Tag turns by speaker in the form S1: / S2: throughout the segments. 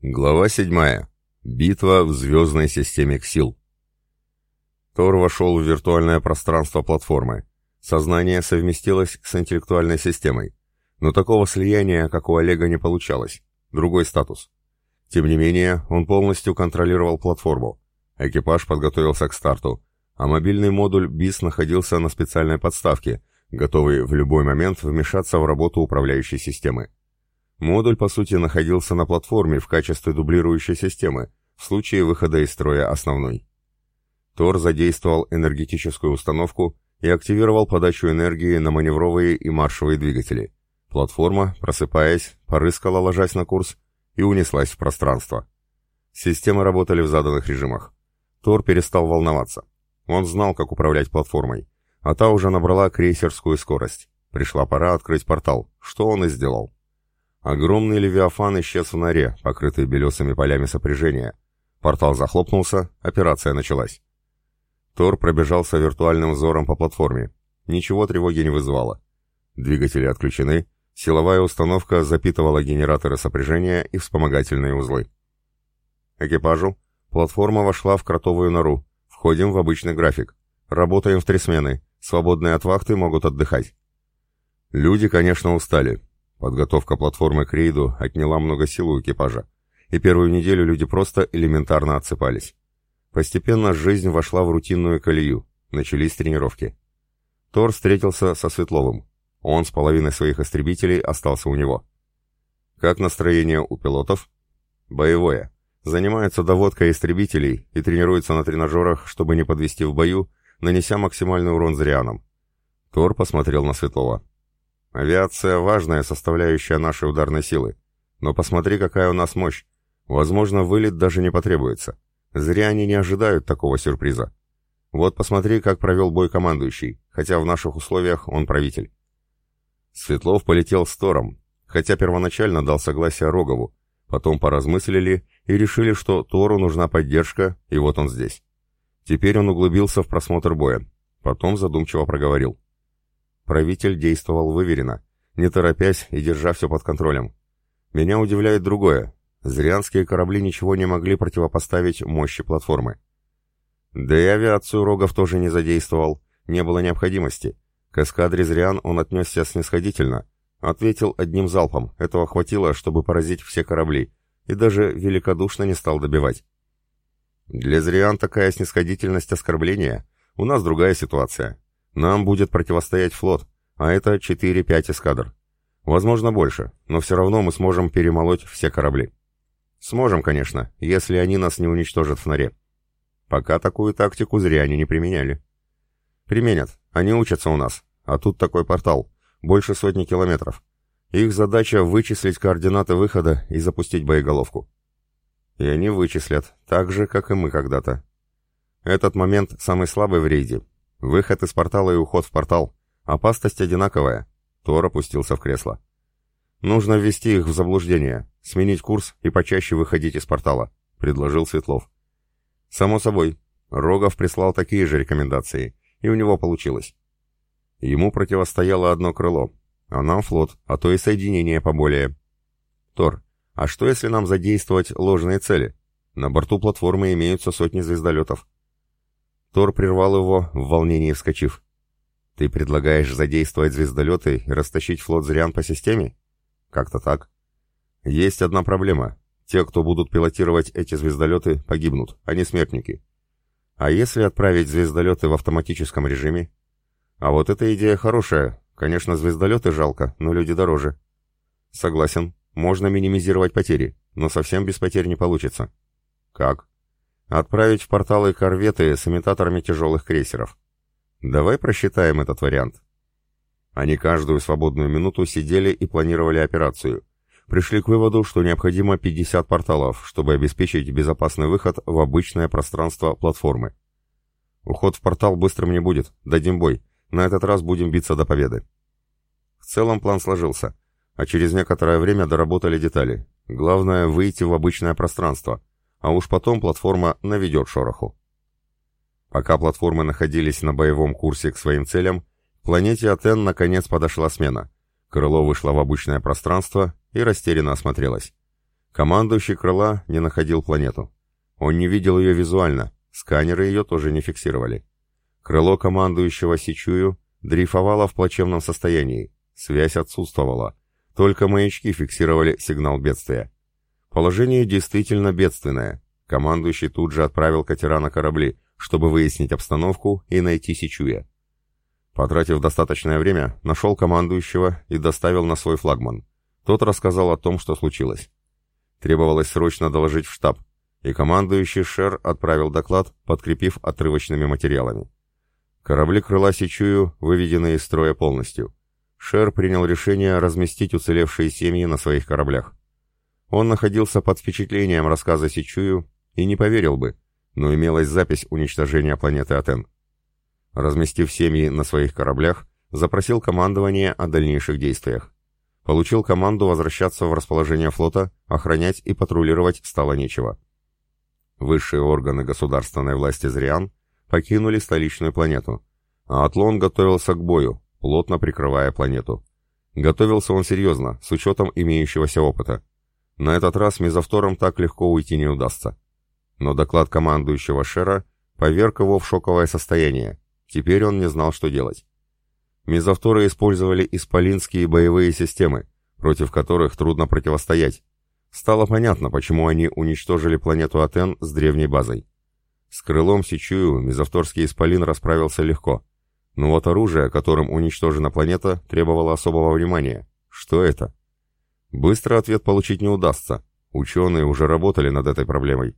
S1: Глава 7. Битва в звездной системе Ксил. Тор вошел в виртуальное пространство платформы. Сознание совместилось с интеллектуальной системой. Но такого слияния, как у Олега, не получалось. Другой статус. Тем не менее, он полностью контролировал платформу. Экипаж подготовился к старту, а мобильный модуль БИС находился на специальной подставке, готовый в любой момент вмешаться в работу управляющей системы. Модуль, по сути, находился на платформе в качестве дублирующей системы, в случае выхода из строя основной. Тор задействовал энергетическую установку и активировал подачу энергии на маневровые и маршевые двигатели. Платформа, просыпаясь, порыскала, ложась на курс, и унеслась в пространство. Системы работали в заданных режимах. Тор перестал волноваться. Он знал, как управлять платформой, а та уже набрала крейсерскую скорость. Пришла пора открыть портал, что он и сделал. Огромный левиафан исчез в норе, покрытый белесыми полями сопряжения. Портал захлопнулся, операция началась. Тор пробежался виртуальным взором по платформе. Ничего тревоги не вызывало. Двигатели отключены, силовая установка запитывала генераторы сопряжения и вспомогательные узлы. Экипажу. Платформа вошла в кротовую нору. Входим в обычный график. Работаем в три смены. Свободные от вахты могут отдыхать. Люди, конечно, устали. Подготовка платформы к рейду отняла много сил у экипажа, и первую неделю люди просто элементарно отсыпались. Постепенно жизнь вошла в рутинную колею, начались тренировки. Тор встретился со Светловым. Он с половиной своих истребителей остался у него. Как настроение у пилотов? Боевое. Занимаются доводкой истребителей и тренируются на тренажерах, чтобы не подвести в бою, нанеся максимальный урон зрианам. Тор посмотрел на Светлова. Авиация – важная составляющая нашей ударной силы. Но посмотри, какая у нас мощь. Возможно, вылет даже не потребуется. Зря они не ожидают такого сюрприза. Вот посмотри, как провел бой командующий, хотя в наших условиях он правитель. Светлов полетел с Тором, хотя первоначально дал согласие Рогову, потом поразмыслили и решили, что Тору нужна поддержка, и вот он здесь. Теперь он углубился в просмотр боя, потом задумчиво проговорил. Правитель действовал выверенно, не торопясь и держа все под контролем. Меня удивляет другое. Зрянские корабли ничего не могли противопоставить мощи платформы. Да и авиацию Рогов тоже не задействовал, не было необходимости. К эскадре Зриан он отнесся снисходительно, ответил одним залпом, этого хватило, чтобы поразить все корабли, и даже великодушно не стал добивать. Для Зриан такая снисходительность оскорбления, у нас другая ситуация. Нам будет противостоять флот, а это 4-5 эскадр. Возможно, больше, но все равно мы сможем перемолоть все корабли. Сможем, конечно, если они нас не уничтожат в норе. Пока такую тактику зря они не применяли. Применят, они учатся у нас, а тут такой портал, больше сотни километров. Их задача вычислить координаты выхода и запустить боеголовку. И они вычислят, так же, как и мы когда-то. Этот момент самый слабый в рейде, Выход из портала и уход в портал. Опасность одинаковая. Тор опустился в кресло. Нужно ввести их в заблуждение, сменить курс и почаще выходить из портала, предложил Светлов. Само собой, Рогов прислал такие же рекомендации, и у него получилось. Ему противостояло одно крыло, а нам флот, а то и соединение поболее. Тор, а что если нам задействовать ложные цели? На борту платформы имеются сотни звездолетов. Тор прервал его, в волнении вскочив. «Ты предлагаешь задействовать звездолеты и растащить флот Зриан по системе?» «Как-то так». «Есть одна проблема. Те, кто будут пилотировать эти звездолеты, погибнут, они смертники. А если отправить звездолеты в автоматическом режиме?» «А вот эта идея хорошая. Конечно, звездолеты жалко, но люди дороже». «Согласен. Можно минимизировать потери, но совсем без потерь не получится». «Как?» Отправить в порталы корветы с имитаторами тяжелых крейсеров. Давай просчитаем этот вариант. Они каждую свободную минуту сидели и планировали операцию. Пришли к выводу, что необходимо 50 порталов, чтобы обеспечить безопасный выход в обычное пространство платформы. Уход в портал быстрым не будет, дадим бой. На этот раз будем биться до победы. В целом план сложился, а через некоторое время доработали детали. Главное выйти в обычное пространство, а уж потом платформа наведет шороху. Пока платформы находились на боевом курсе к своим целям, планете Атен наконец подошла смена. Крыло вышло в обычное пространство и растерянно осмотрелось. Командующий крыла не находил планету. Он не видел ее визуально, сканеры ее тоже не фиксировали. Крыло командующего Сичую дрейфовало в плачевном состоянии, связь отсутствовала, только маячки фиксировали сигнал бедствия. Положение действительно бедственное. Командующий тут же отправил катера на корабли, чтобы выяснить обстановку и найти Сичуя. Потратив достаточное время, нашел командующего и доставил на свой флагман. Тот рассказал о том, что случилось. Требовалось срочно доложить в штаб, и командующий Шер отправил доклад, подкрепив отрывочными материалами. Корабли крыла Сичую выведены из строя полностью. Шер принял решение разместить уцелевшие семьи на своих кораблях. Он находился под впечатлением рассказа Сичую и не поверил бы, но имелась запись уничтожения планеты Атен. Разместив семьи на своих кораблях, запросил командование о дальнейших действиях. Получил команду возвращаться в расположение флота, охранять и патрулировать стало нечего. Высшие органы государственной власти Зриан покинули столичную планету, а Атлон готовился к бою, плотно прикрывая планету. Готовился он серьезно, с учетом имеющегося опыта. На этот раз мезовтором так легко уйти не удастся. Но доклад командующего Шера поверг его в шоковое состояние. Теперь он не знал, что делать. Мезовторы использовали исполинские боевые системы, против которых трудно противостоять. Стало понятно, почему они уничтожили планету Атен с древней базой. С крылом Сичую мезовторский исполин расправился легко. Но вот оружие, которым уничтожена планета, требовало особого внимания. Что это? Быстро ответ получить не удастся. Ученые уже работали над этой проблемой.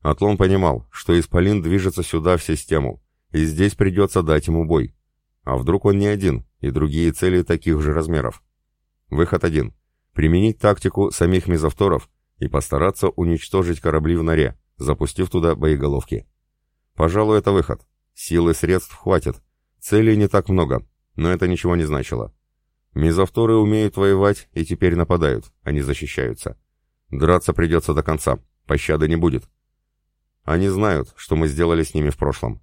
S1: Атлон понимал, что Исполин движется сюда в систему, и здесь придется дать ему бой. А вдруг он не один, и другие цели таких же размеров? Выход один. Применить тактику самих мезовторов и постараться уничтожить корабли в норе, запустив туда боеголовки. Пожалуй, это выход. Силы средств хватит. Целей не так много, но это ничего не значило. Мезовторы умеют воевать и теперь нападают, они защищаются. Драться придется до конца, пощады не будет. Они знают, что мы сделали с ними в прошлом.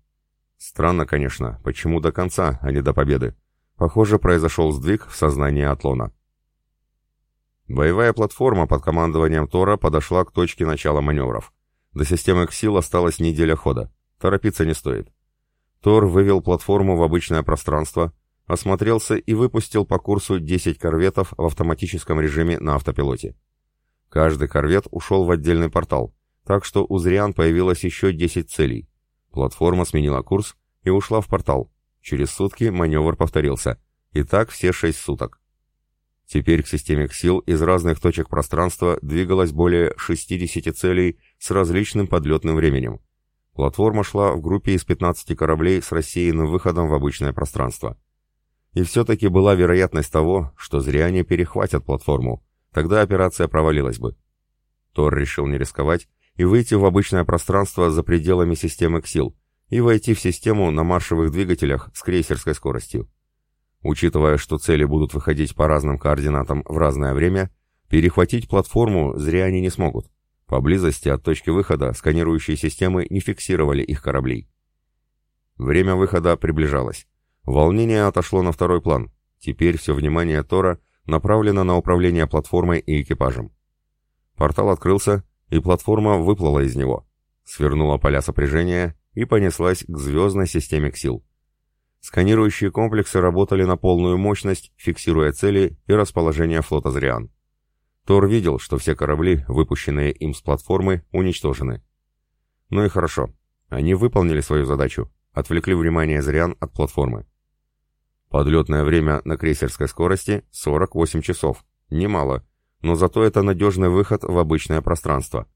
S1: Странно, конечно, почему до конца, а не до победы. Похоже, произошел сдвиг в сознании Атлона. Боевая платформа под командованием Тора подошла к точке начала маневров. До системы Ксил осталась неделя хода. Торопиться не стоит. Тор вывел платформу в обычное пространство, осмотрелся и выпустил по курсу 10 корветов в автоматическом режиме на автопилоте. Каждый корвет ушел в отдельный портал, так что у Зриан появилось еще 10 целей. Платформа сменила курс и ушла в портал. Через сутки маневр повторился. И так все шесть суток. Теперь к системе сил из разных точек пространства двигалось более 60 целей с различным подлетным временем. Платформа шла в группе из 15 кораблей с рассеянным выходом в обычное пространство. И все-таки была вероятность того, что зря они перехватят платформу, тогда операция провалилась бы. Тор решил не рисковать и выйти в обычное пространство за пределами системы Ксил и войти в систему на маршевых двигателях с крейсерской скоростью. Учитывая, что цели будут выходить по разным координатам в разное время, перехватить платформу зря они не смогут. Поблизости от точки выхода сканирующие системы не фиксировали их кораблей. Время выхода приближалось. Волнение отошло на второй план. Теперь все внимание Тора направлено на управление платформой и экипажем. Портал открылся, и платформа выплыла из него, свернула поля сопряжения и понеслась к звездной системе Ксил. Сканирующие комплексы работали на полную мощность, фиксируя цели и расположение флота Зриан. Тор видел, что все корабли, выпущенные им с платформы, уничтожены. Ну и хорошо. Они выполнили свою задачу, отвлекли внимание Зриан от платформы. Подлетное время на крейсерской скорости 48 часов. Немало, но зато это надежный выход в обычное пространство.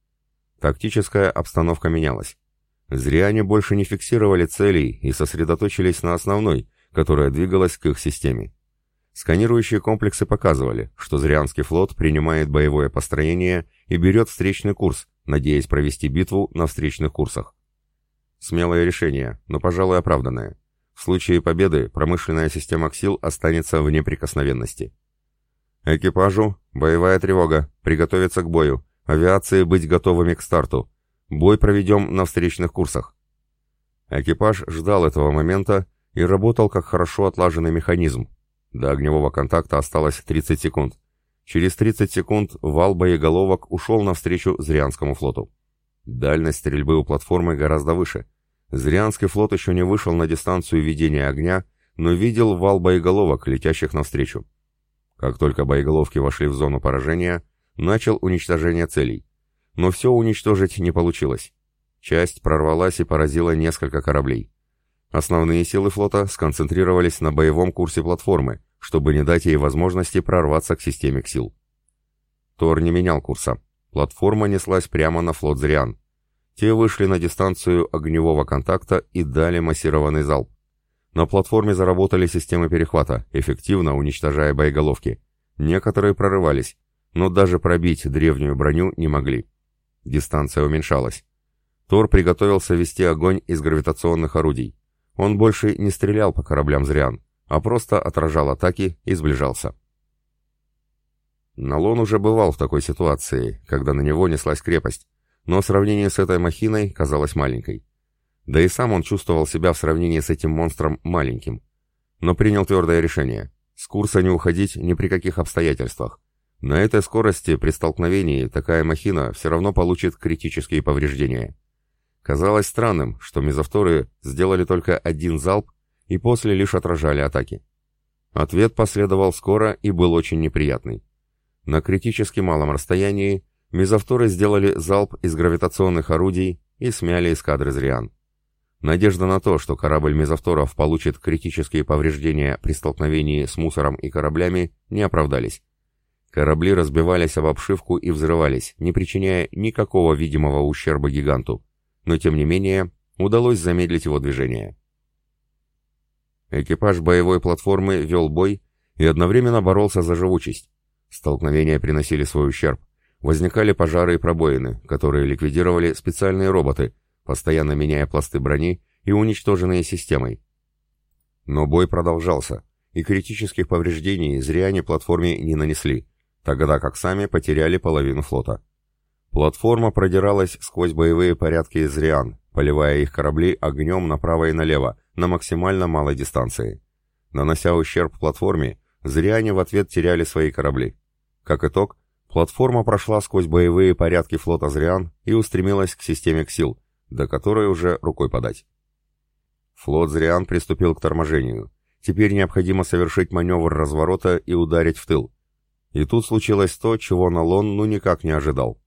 S1: Тактическая обстановка менялась. Зря они больше не фиксировали целей и сосредоточились на основной, которая двигалась к их системе. Сканирующие комплексы показывали, что Зрианский флот принимает боевое построение и берет встречный курс, надеясь провести битву на встречных курсах. Смелое решение, но, пожалуй, оправданное. В случае победы промышленная система КСИЛ останется в неприкосновенности. Экипажу боевая тревога, приготовиться к бою, авиации быть готовыми к старту. Бой проведем на встречных курсах. Экипаж ждал этого момента и работал как хорошо отлаженный механизм. До огневого контакта осталось 30 секунд. Через 30 секунд вал боеголовок ушел навстречу Зрианскому флоту. Дальность стрельбы у платформы гораздо выше. Зрианский флот еще не вышел на дистанцию ведения огня, но видел вал боеголовок, летящих навстречу. Как только боеголовки вошли в зону поражения, начал уничтожение целей. Но все уничтожить не получилось. Часть прорвалась и поразила несколько кораблей. Основные силы флота сконцентрировались на боевом курсе платформы, чтобы не дать ей возможности прорваться к системе Ксил. Тор не менял курса. Платформа неслась прямо на флот Зриан. Те вышли на дистанцию огневого контакта и дали массированный залп. На платформе заработали системы перехвата, эффективно уничтожая боеголовки. Некоторые прорывались, но даже пробить древнюю броню не могли. Дистанция уменьшалась. Тор приготовился вести огонь из гравитационных орудий. Он больше не стрелял по кораблям Зриан, а просто отражал атаки и сближался. Налон уже бывал в такой ситуации, когда на него неслась крепость, но в сравнении с этой махиной казалась маленькой. Да и сам он чувствовал себя в сравнении с этим монстром маленьким. Но принял твердое решение – с курса не уходить ни при каких обстоятельствах. На этой скорости при столкновении такая махина все равно получит критические повреждения. Казалось странным, что мезовторы сделали только один залп и после лишь отражали атаки. Ответ последовал скоро и был очень неприятный. На критически малом расстоянии мезовторы сделали залп из гравитационных орудий и смяли эскадры Зриан. Надежда на то, что корабль мезовторов получит критические повреждения при столкновении с мусором и кораблями, не оправдались. Корабли разбивались об обшивку и взрывались, не причиняя никакого видимого ущерба гиганту, но тем не менее удалось замедлить его движение. Экипаж боевой платформы вел бой и одновременно боролся за живучесть. Столкновения приносили свой ущерб. Возникали пожары и пробоины, которые ликвидировали специальные роботы, постоянно меняя пласты брони и уничтоженные системой. Но бой продолжался, и критических повреждений зря они платформе не нанесли, тогда как сами потеряли половину флота. Платформа продиралась сквозь боевые порядки из Риан, поливая их корабли огнем направо и налево, на максимально малой дистанции. Нанося ущерб платформе, Зриане в ответ теряли свои корабли. Как итог, платформа прошла сквозь боевые порядки флота Зриан и устремилась к системе Ксил, до которой уже рукой подать. Флот Зриан приступил к торможению. Теперь необходимо совершить маневр разворота и ударить в тыл. И тут случилось то, чего Налон ну никак не ожидал.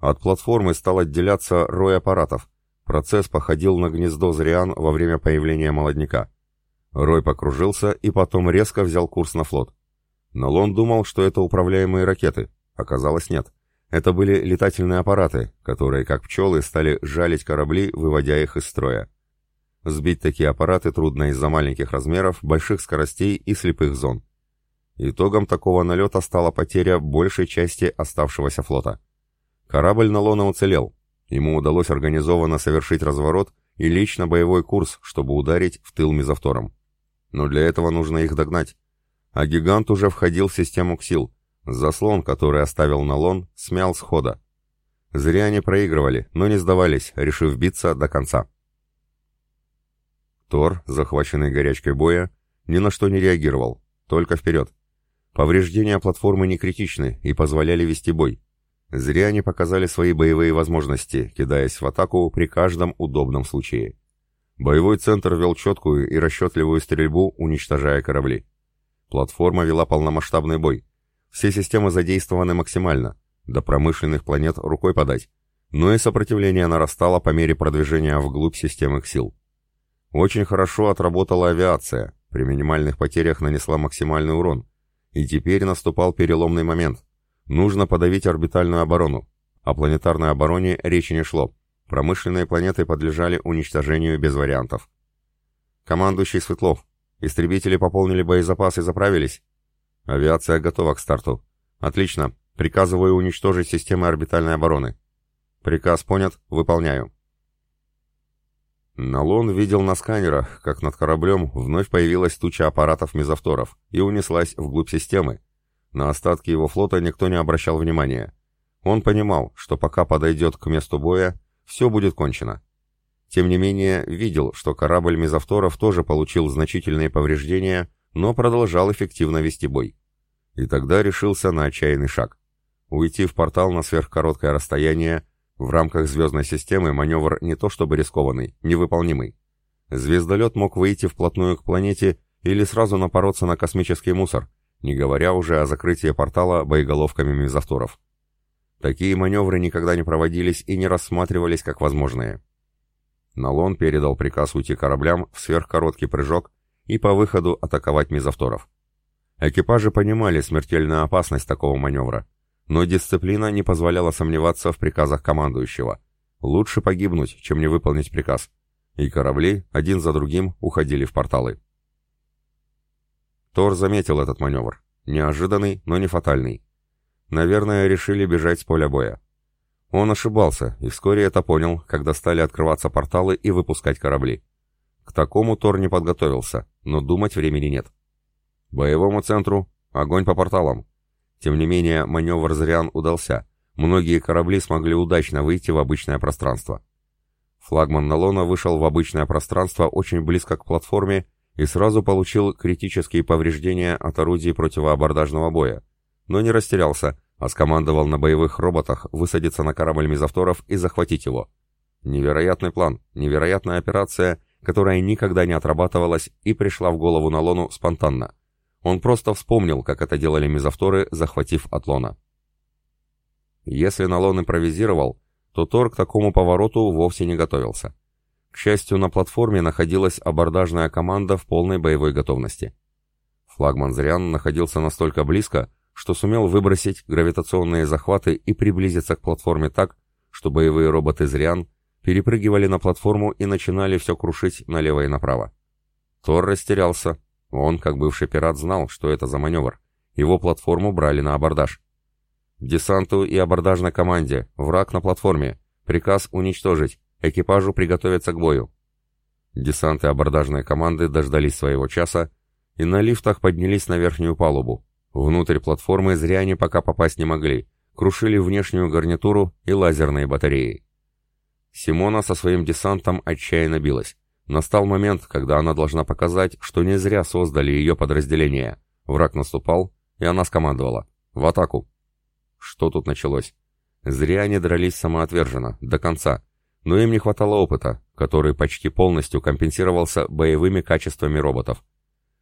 S1: От платформы стал отделяться рой аппаратов. Процесс походил на гнездо Зриан во время появления молодняка. Рой покружился и потом резко взял курс на флот. Налон думал, что это управляемые ракеты. Оказалось, нет. Это были летательные аппараты, которые, как пчелы, стали жалить корабли, выводя их из строя. Сбить такие аппараты трудно из-за маленьких размеров, больших скоростей и слепых зон. Итогом такого налета стала потеря большей части оставшегося флота. Корабль Налона уцелел. Ему удалось организованно совершить разворот и лечь на боевой курс, чтобы ударить в тыл мезовтором. Но для этого нужно их догнать. А гигант уже входил в систему Ксил. Заслон, который оставил Налон, смял с хода. Зря они проигрывали, но не сдавались, решив биться до конца. Тор, захваченный горячкой боя, ни на что не реагировал, только вперед. Повреждения платформы не критичны и позволяли вести бой. Зря они показали свои боевые возможности, кидаясь в атаку при каждом удобном случае. Боевой центр вел четкую и расчетливую стрельбу, уничтожая корабли. Платформа вела полномасштабный бой. Все системы задействованы максимально, до промышленных планет рукой подать. Но и сопротивление нарастало по мере продвижения вглубь системы сил. Очень хорошо отработала авиация, при минимальных потерях нанесла максимальный урон. И теперь наступал переломный момент. Нужно подавить орбитальную оборону. О планетарной обороне речи не шло. Промышленные планеты подлежали уничтожению без вариантов. Командующий Светлов. Истребители пополнили боезапас и заправились? Авиация готова к старту. Отлично. Приказываю уничтожить системы орбитальной обороны. Приказ понят. Выполняю. Налон видел на сканерах, как над кораблем вновь появилась туча аппаратов-мезовторов и унеслась вглубь системы, на остатки его флота никто не обращал внимания. Он понимал, что пока подойдет к месту боя, все будет кончено. Тем не менее, видел, что корабль мезовторов тоже получил значительные повреждения, но продолжал эффективно вести бой. И тогда решился на отчаянный шаг. Уйти в портал на сверхкороткое расстояние в рамках звездной системы маневр не то чтобы рискованный, невыполнимый. Звездолет мог выйти вплотную к планете или сразу напороться на космический мусор, не говоря уже о закрытии портала боеголовками мезовторов. Такие маневры никогда не проводились и не рассматривались как возможные. Налон передал приказ уйти кораблям в сверхкороткий прыжок и по выходу атаковать мезовторов. Экипажи понимали смертельную опасность такого маневра, но дисциплина не позволяла сомневаться в приказах командующего. Лучше погибнуть, чем не выполнить приказ. И корабли один за другим уходили в порталы. Тор заметил этот маневр. Неожиданный, но не фатальный. Наверное, решили бежать с поля боя. Он ошибался, и вскоре это понял, когда стали открываться порталы и выпускать корабли. К такому Тор не подготовился, но думать времени нет. Боевому центру огонь по порталам. Тем не менее, маневр Зриан удался. Многие корабли смогли удачно выйти в обычное пространство. Флагман Налона вышел в обычное пространство очень близко к платформе и сразу получил критические повреждения от орудий противоабордажного боя, но не растерялся, а скомандовал на боевых роботах высадиться на корабль мизавторов и захватить его. Невероятный план, невероятная операция, которая никогда не отрабатывалась и пришла в голову Налону спонтанно. Он просто вспомнил, как это делали мизавторы, захватив Атлона. Если Налон импровизировал, то Тор к такому повороту вовсе не готовился. К счастью, на платформе находилась абордажная команда в полной боевой готовности. Флагман Зриан находился настолько близко, что сумел выбросить гравитационные захваты и приблизиться к платформе так, что боевые роботы Зриан перепрыгивали на платформу и начинали все крушить налево и направо. Тор растерялся. Он, как бывший пират, знал, что это за маневр. Его платформу брали на абордаж. Десанту и абордажной команде. Враг на платформе. Приказ уничтожить. Экипажу приготовиться к бою. Десанты абордажной команды дождались своего часа и на лифтах поднялись на верхнюю палубу. Внутрь платформы зря они пока попасть не могли. Крушили внешнюю гарнитуру и лазерные батареи. Симона со своим десантом отчаянно билась. Настал момент, когда она должна показать, что не зря создали ее подразделение. Враг наступал, и она скомандовала. «В атаку!» Что тут началось? Зря они дрались самоотверженно, до конца, но им не хватало опыта, который почти полностью компенсировался боевыми качествами роботов.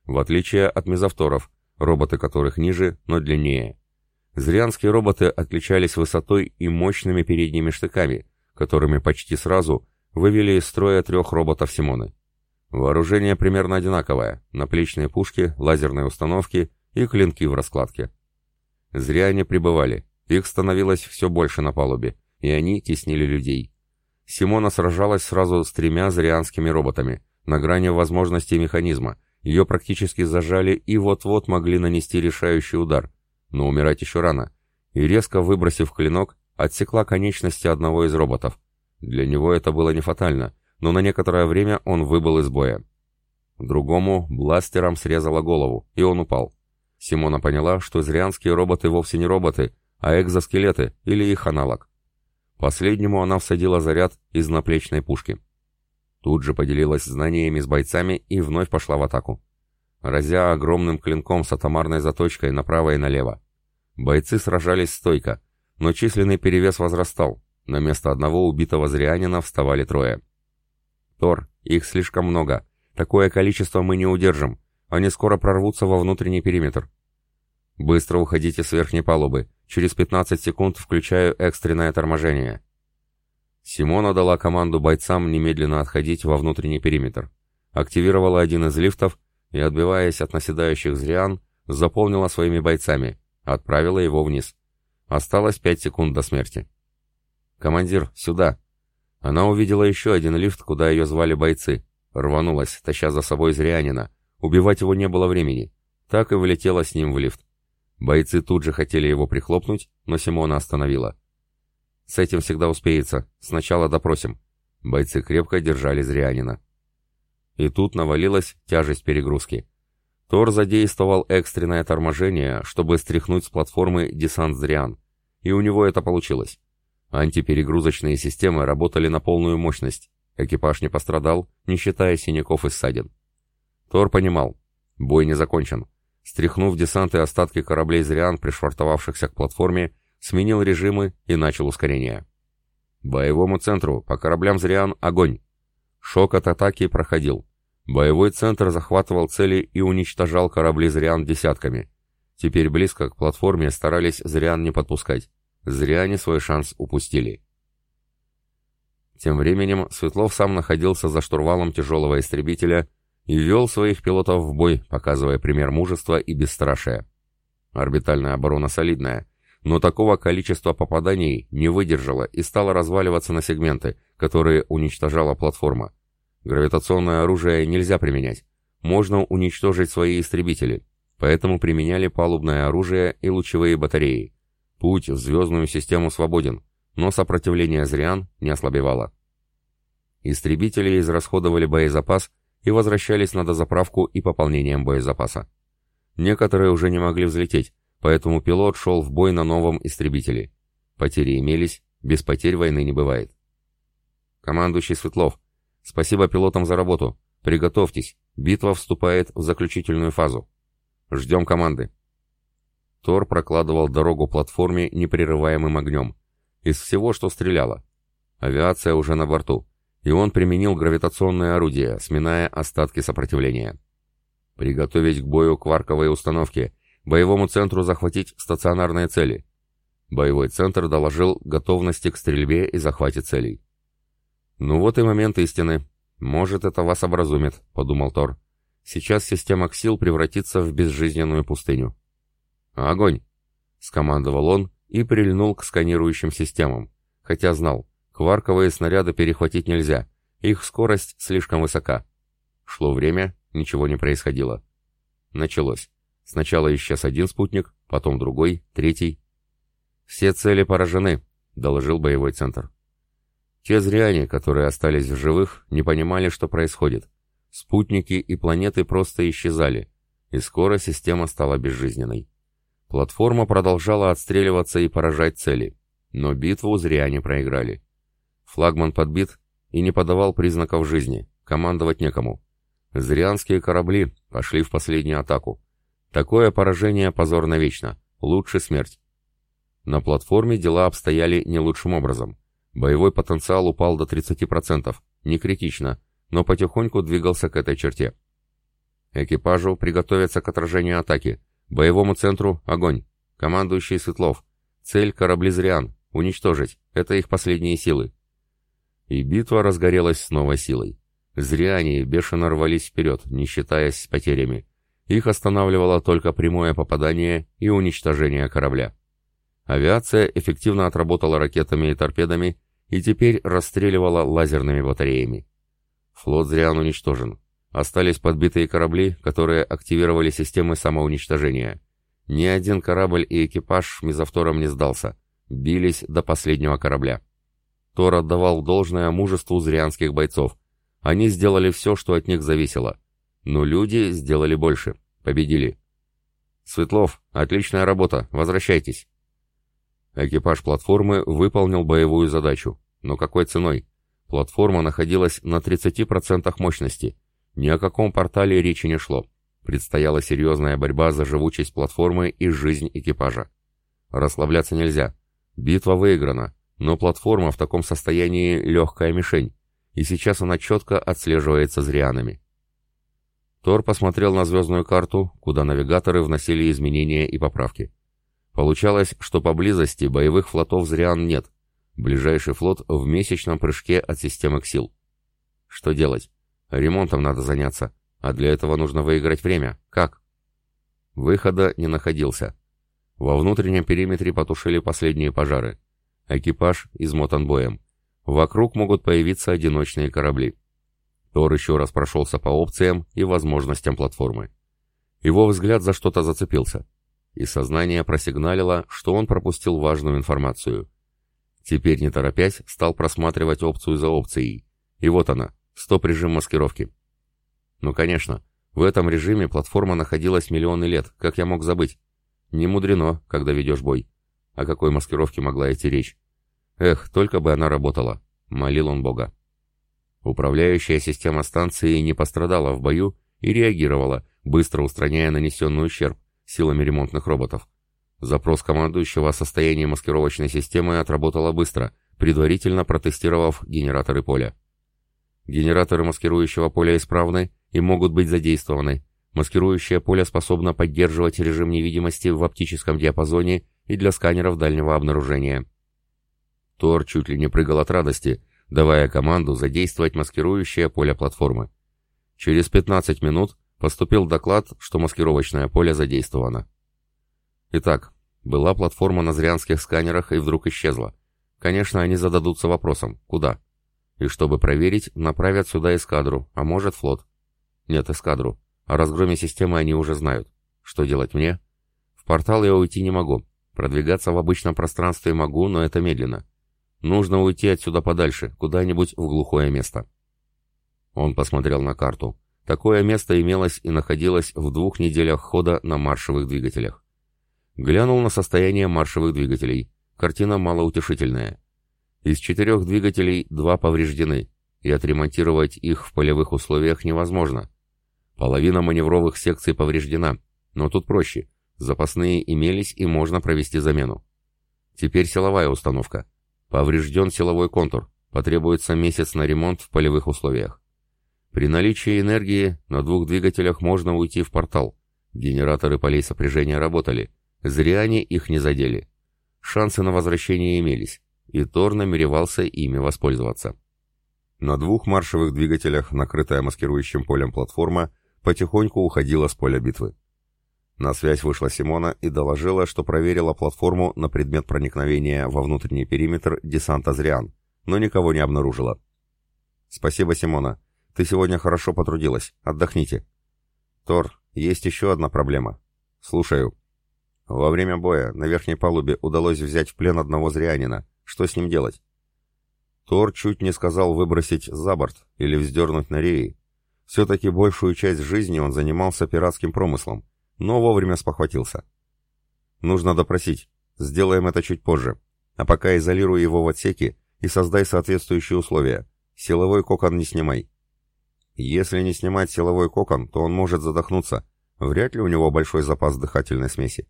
S1: В отличие от мезовторов, роботы которых ниже, но длиннее. Зрянские роботы отличались высотой и мощными передними штыками, которыми почти сразу вывели из строя трех роботов Симоны. Вооружение примерно одинаковое, наплечные пушки, лазерные установки и клинки в раскладке. Зря они пребывали, их становилось все больше на палубе, и они теснили людей. Симона сражалась сразу с тремя зрианскими роботами, на грани возможностей механизма. Ее практически зажали и вот-вот могли нанести решающий удар. Но умирать еще рано. И резко выбросив клинок, отсекла конечности одного из роботов. Для него это было не фатально, но на некоторое время он выбыл из боя. Другому бластером срезала голову, и он упал. Симона поняла, что зрианские роботы вовсе не роботы, а экзоскелеты или их аналог. Последнему она всадила заряд из наплечной пушки. Тут же поделилась знаниями с бойцами и вновь пошла в атаку. Разя огромным клинком с атомарной заточкой направо и налево. Бойцы сражались стойко, но численный перевес возрастал. На место одного убитого зрянина вставали трое. «Тор, их слишком много. Такое количество мы не удержим. Они скоро прорвутся во внутренний периметр. Быстро уходите с верхней палубы. Через 15 секунд включаю экстренное торможение. Симона дала команду бойцам немедленно отходить во внутренний периметр. Активировала один из лифтов и, отбиваясь от наседающих зриан, заполнила своими бойцами, отправила его вниз. Осталось 5 секунд до смерти. «Командир, сюда!» Она увидела еще один лифт, куда ее звали бойцы. Рванулась, таща за собой зрянина. Убивать его не было времени. Так и влетела с ним в лифт. Бойцы тут же хотели его прихлопнуть, но Симона остановила. «С этим всегда успеется. Сначала допросим». Бойцы крепко держали Зрианина. И тут навалилась тяжесть перегрузки. Тор задействовал экстренное торможение, чтобы стряхнуть с платформы десант Зриан. И у него это получилось. Антиперегрузочные системы работали на полную мощность. Экипаж не пострадал, не считая синяков и ссадин. Тор понимал, бой не закончен. Стряхнув десант и остатки кораблей «Зриан», пришвартовавшихся к платформе, сменил режимы и начал ускорение. Боевому центру, по кораблям «Зриан» огонь! Шок от атаки проходил. Боевой центр захватывал цели и уничтожал корабли «Зриан» десятками. Теперь близко к платформе старались «Зриан» не подпускать. «Зриане» свой шанс упустили. Тем временем Светлов сам находился за штурвалом тяжелого истребителя и вел своих пилотов в бой, показывая пример мужества и бесстрашия. Орбитальная оборона солидная, но такого количества попаданий не выдержала и стала разваливаться на сегменты, которые уничтожала платформа. Гравитационное оружие нельзя применять. Можно уничтожить свои истребители, поэтому применяли палубное оружие и лучевые батареи. Путь в звездную систему свободен, но сопротивление Зриан не ослабевало. Истребители израсходовали боезапас и возвращались на дозаправку и пополнением боезапаса. Некоторые уже не могли взлететь, поэтому пилот шел в бой на новом истребителе. Потери имелись, без потерь войны не бывает. Командующий Светлов, спасибо пилотам за работу. Приготовьтесь, битва вступает в заключительную фазу. Ждем команды. Тор прокладывал дорогу платформе непрерываемым огнем. Из всего, что стреляло. Авиация уже на борту, и он применил гравитационное орудие, сминая остатки сопротивления. Приготовить к бою кварковые установки, боевому центру захватить стационарные цели. Боевой центр доложил готовности к стрельбе и захвате целей. «Ну вот и момент истины. Может, это вас образумит», — подумал Тор. «Сейчас система Ксил превратится в безжизненную пустыню». «Огонь!» — скомандовал он и прильнул к сканирующим системам, хотя знал, кварковые снаряды перехватить нельзя, их скорость слишком высока. Шло время, ничего не происходило. Началось. Сначала исчез один спутник, потом другой, третий. «Все цели поражены», — доложил боевой центр. Те зряне, которые остались в живых, не понимали, что происходит. Спутники и планеты просто исчезали, и скоро система стала безжизненной. Платформа продолжала отстреливаться и поражать цели, но битву зря проиграли. Флагман подбит и не подавал признаков жизни, командовать некому. Зрианские корабли пошли в последнюю атаку. Такое поражение позор навечно, лучше смерть. На платформе дела обстояли не лучшим образом. Боевой потенциал упал до 30%, не критично, но потихоньку двигался к этой черте. Экипажу приготовиться к отражению атаки, Боевому центру — огонь. Командующий Светлов. Цель — корабли Зриан. Уничтожить. Это их последние силы. И битва разгорелась с новой силой. Зриане бешено рвались вперед, не считаясь с потерями. Их останавливало только прямое попадание и уничтожение корабля. Авиация эффективно отработала ракетами и торпедами и теперь расстреливала лазерными батареями. Флот Зриан уничтожен. Остались подбитые корабли, которые активировали системы самоуничтожения. Ни один корабль и экипаж мезовтором не сдался. Бились до последнего корабля. Тор отдавал должное мужеству зрианских бойцов. Они сделали все, что от них зависело. Но люди сделали больше. Победили. «Светлов, отличная работа. Возвращайтесь». Экипаж платформы выполнил боевую задачу. Но какой ценой? Платформа находилась на 30% мощности – ни о каком портале речи не шло. Предстояла серьезная борьба за живучесть платформы и жизнь экипажа. Расслабляться нельзя. Битва выиграна, но платформа в таком состоянии легкая мишень, и сейчас она четко отслеживается зрианами. Тор посмотрел на звездную карту, куда навигаторы вносили изменения и поправки. Получалось, что поблизости боевых флотов Зриан нет. Ближайший флот в месячном прыжке от системы Ксил. Что делать? Ремонтом надо заняться, а для этого нужно выиграть время. Как? Выхода не находился. Во внутреннем периметре потушили последние пожары. Экипаж измотан боем. Вокруг могут появиться одиночные корабли. Тор еще раз прошелся по опциям и возможностям платформы. Его взгляд за что-то зацепился. И сознание просигналило, что он пропустил важную информацию. Теперь, не торопясь, стал просматривать опцию за опцией. И вот она, Стоп-режим маскировки. Ну, конечно, в этом режиме платформа находилась миллионы лет, как я мог забыть? Не мудрено, когда ведешь бой. О какой маскировке могла идти речь? Эх, только бы она работала. Молил он Бога. Управляющая система станции не пострадала в бою и реагировала, быстро устраняя нанесенный ущерб силами ремонтных роботов. Запрос командующего о состоянии маскировочной системы отработала быстро, предварительно протестировав генераторы поля. Генераторы маскирующего поля исправны и могут быть задействованы. Маскирующее поле способно поддерживать режим невидимости в оптическом диапазоне и для сканеров дальнего обнаружения. Тор чуть ли не прыгал от радости, давая команду задействовать маскирующее поле платформы. Через 15 минут поступил доклад, что маскировочное поле задействовано. Итак, была платформа на зрянских сканерах и вдруг исчезла. Конечно, они зададутся вопросом, куда? И чтобы проверить, направят сюда эскадру, а может флот. Нет, эскадру. О разгроме системы они уже знают. Что делать мне? В портал я уйти не могу. Продвигаться в обычном пространстве могу, но это медленно. Нужно уйти отсюда подальше, куда-нибудь в глухое место. Он посмотрел на карту. Такое место имелось и находилось в двух неделях хода на маршевых двигателях. Глянул на состояние маршевых двигателей. Картина малоутешительная. Из четырех двигателей два повреждены, и отремонтировать их в полевых условиях невозможно. Половина маневровых секций повреждена, но тут проще. Запасные имелись и можно провести замену. Теперь силовая установка. Поврежден силовой контур. Потребуется месяц на ремонт в полевых условиях. При наличии энергии на двух двигателях можно уйти в портал. Генераторы полей сопряжения работали. Зря они их не задели. Шансы на возвращение имелись, и Тор намеревался ими воспользоваться. На двух маршевых двигателях, накрытая маскирующим полем платформа, потихоньку уходила с поля битвы. На связь вышла Симона и доложила, что проверила платформу на предмет проникновения во внутренний периметр десанта «Зриан», но никого не обнаружила. «Спасибо, Симона. Ты сегодня хорошо потрудилась. Отдохните». «Тор, есть еще одна проблема». «Слушаю». «Во время боя на верхней палубе удалось взять в плен одного зрянина. Что с ним делать?» Тор чуть не сказал выбросить за борт или вздернуть на реи. Все-таки большую часть жизни он занимался пиратским промыслом, но вовремя спохватился. Нужно допросить. Сделаем это чуть позже. А пока изолируй его в отсеке и создай соответствующие условия. Силовой кокон не снимай. Если не снимать силовой кокон, то он может задохнуться. Вряд ли у него большой запас дыхательной смеси.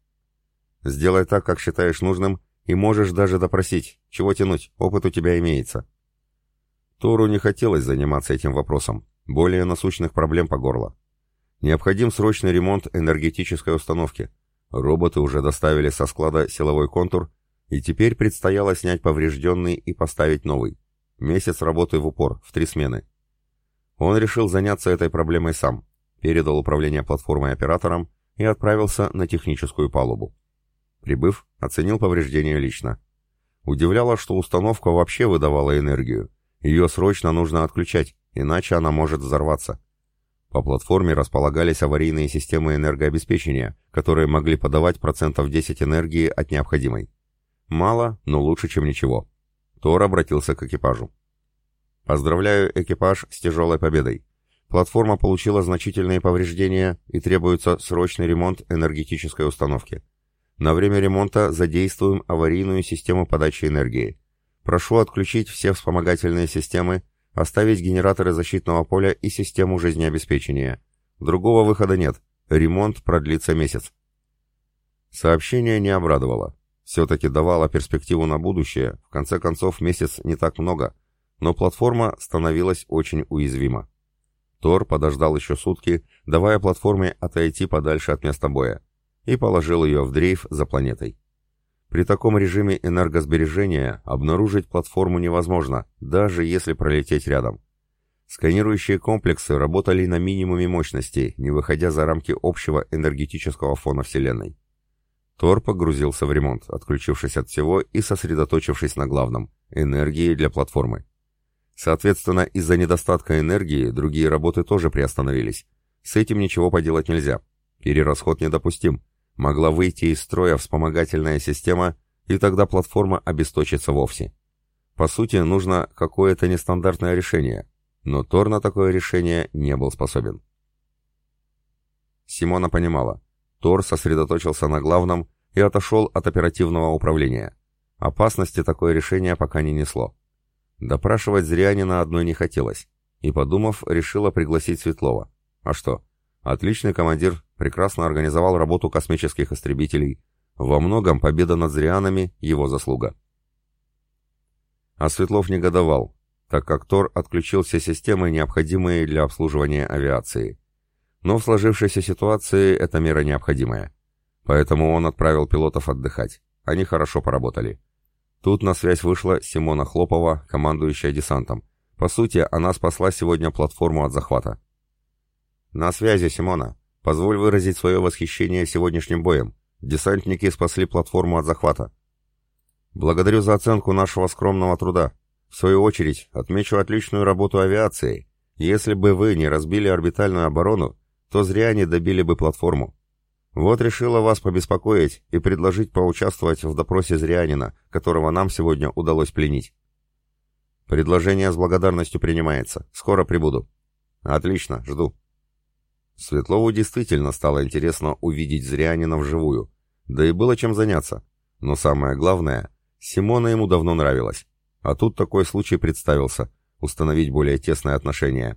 S1: Сделай так, как считаешь нужным, и можешь даже допросить. Чего тянуть? Опыт у тебя имеется. Тору не хотелось заниматься этим вопросом. Более насущных проблем по горло. Необходим срочный ремонт энергетической установки. Роботы уже доставили со склада силовой контур, и теперь предстояло снять поврежденный и поставить новый. Месяц работы в упор, в три смены. Он решил заняться этой проблемой сам, передал управление платформой операторам и отправился на техническую палубу. Прибыв, оценил повреждения лично. Удивляло, что установка вообще выдавала энергию. Ее срочно нужно отключать, иначе она может взорваться. По платформе располагались аварийные системы энергообеспечения, которые могли подавать процентов 10 энергии от необходимой. Мало, но лучше, чем ничего. Тор обратился к экипажу. Поздравляю экипаж с тяжелой победой. Платформа получила значительные повреждения и требуется срочный ремонт энергетической установки. На время ремонта задействуем аварийную систему подачи энергии. Прошу отключить все вспомогательные системы, оставить генераторы защитного поля и систему жизнеобеспечения. Другого выхода нет. Ремонт продлится месяц. Сообщение не обрадовало. Все-таки давало перспективу на будущее, в конце концов месяц не так много – но платформа становилась очень уязвима. Тор подождал еще сутки, давая платформе отойти подальше от места боя, и положил ее в дрейф за планетой. При таком режиме энергосбережения обнаружить платформу невозможно, даже если пролететь рядом. Сканирующие комплексы работали на минимуме мощности, не выходя за рамки общего энергетического фона Вселенной. Тор погрузился в ремонт, отключившись от всего и сосредоточившись на главном – энергии для платформы. Соответственно, из-за недостатка энергии другие работы тоже приостановились. С этим ничего поделать нельзя. Перерасход недопустим. Могла выйти из строя вспомогательная система, и тогда платформа обесточится вовсе. По сути, нужно какое-то нестандартное решение, но Тор на такое решение не был способен. Симона понимала. Тор сосредоточился на главном и отошел от оперативного управления. Опасности такое решение пока не несло. Допрашивать Зрянина одной не хотелось, и, подумав, решила пригласить Светлова. А что? Отличный командир, прекрасно организовал работу космических истребителей. Во многом победа над зрианами — его заслуга. А Светлов негодовал, так как Тор отключил все системы, необходимые для обслуживания авиации. Но в сложившейся ситуации эта мера необходимая. Поэтому он отправил пилотов отдыхать. Они хорошо поработали. Тут на связь вышла Симона Хлопова, командующая десантом. По сути, она спасла сегодня платформу от захвата. «На связи, Симона. Позволь выразить свое восхищение сегодняшним боем. Десантники спасли платформу от захвата. Благодарю за оценку нашего скромного труда. В свою очередь, отмечу отличную работу авиации. Если бы вы не разбили орбитальную оборону, то зря не добили бы платформу. Вот решила вас побеспокоить и предложить поучаствовать в допросе Зрянина, которого нам сегодня удалось пленить. Предложение с благодарностью принимается. Скоро прибуду. Отлично, жду. Светлову действительно стало интересно увидеть Зрянина вживую. Да и было чем заняться. Но самое главное, Симона ему давно нравилась. А тут такой случай представился — установить более тесные отношения.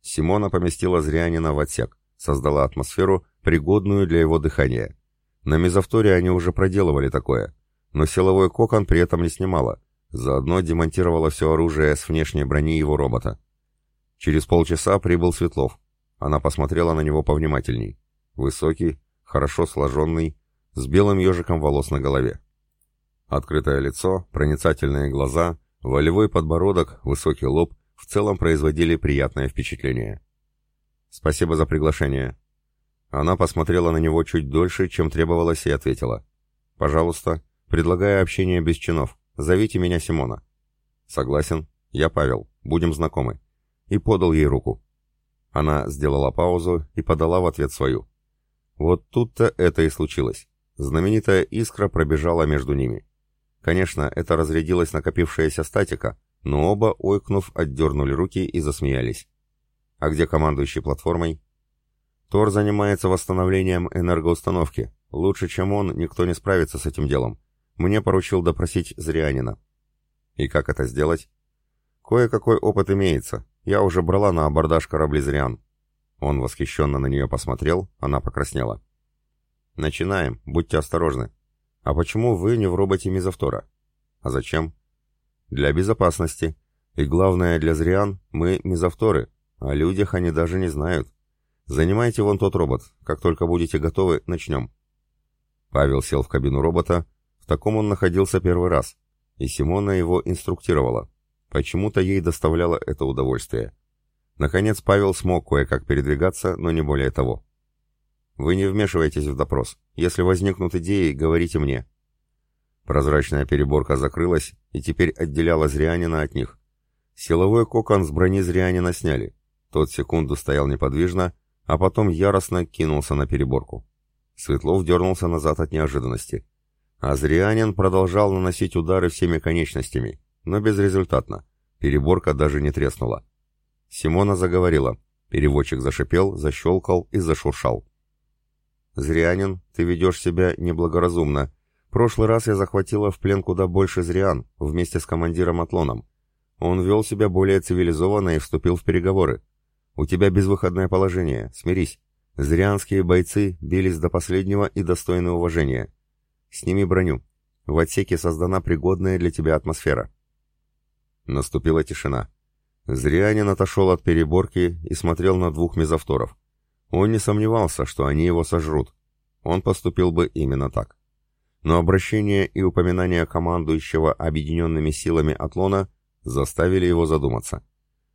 S1: Симона поместила Зрянина в отсек, создала атмосферу, пригодную для его дыхания. На мезовторе они уже проделывали такое, но силовой кокон при этом не снимала, заодно демонтировала все оружие с внешней брони его робота. Через полчаса прибыл Светлов. Она посмотрела на него повнимательней. Высокий, хорошо сложенный, с белым ежиком волос на голове. Открытое лицо, проницательные глаза, волевой подбородок, высокий лоб в целом производили приятное впечатление. «Спасибо за приглашение». Она посмотрела на него чуть дольше, чем требовалось, и ответила. «Пожалуйста, предлагаю общение без чинов. Зовите меня Симона». «Согласен. Я Павел. Будем знакомы». И подал ей руку. Она сделала паузу и подала в ответ свою. Вот тут-то это и случилось. Знаменитая искра пробежала между ними. Конечно, это разрядилась накопившаяся статика, но оба, ойкнув, отдернули руки и засмеялись. «А где командующий платформой?» «Тор занимается восстановлением энергоустановки. Лучше, чем он, никто не справится с этим делом. Мне поручил допросить Зрианина». «И как это сделать?» «Кое-какой опыт имеется. Я уже брала на абордаж корабли Зриан». Он восхищенно на нее посмотрел, она покраснела. «Начинаем. Будьте осторожны. А почему вы не в роботе Мизавтора? А зачем? Для безопасности. И главное, для зриан мы Мизавторы. О людях они даже не знают. Занимайте вон тот робот. Как только будете готовы, начнем. Павел сел в кабину робота. В таком он находился первый раз. И Симона его инструктировала. Почему-то ей доставляло это удовольствие. Наконец Павел смог кое-как передвигаться, но не более того. Вы не вмешивайтесь в допрос. Если возникнут идеи, говорите мне. Прозрачная переборка закрылась и теперь отделяла Зрианина от них. Силовой кокон с брони Зрианина сняли. Тот секунду стоял неподвижно, а потом яростно кинулся на переборку. Светлов дернулся назад от неожиданности. А Зрианин продолжал наносить удары всеми конечностями, но безрезультатно. Переборка даже не треснула. Симона заговорила. Переводчик зашипел, защелкал и зашуршал. «Зрянин, ты ведешь себя неблагоразумно. Прошлый раз я захватила в плен куда больше зрян, вместе с командиром Атлоном. Он вел себя более цивилизованно и вступил в переговоры. У тебя безвыходное положение, смирись. Зрянские бойцы бились до последнего и достойны уважения. Сними броню. В отсеке создана пригодная для тебя атмосфера». Наступила тишина. Зрянин отошел от переборки и смотрел на двух мезовторов. Он не сомневался, что они его сожрут. Он поступил бы именно так. Но обращение и упоминание командующего объединенными силами Атлона заставили его задуматься.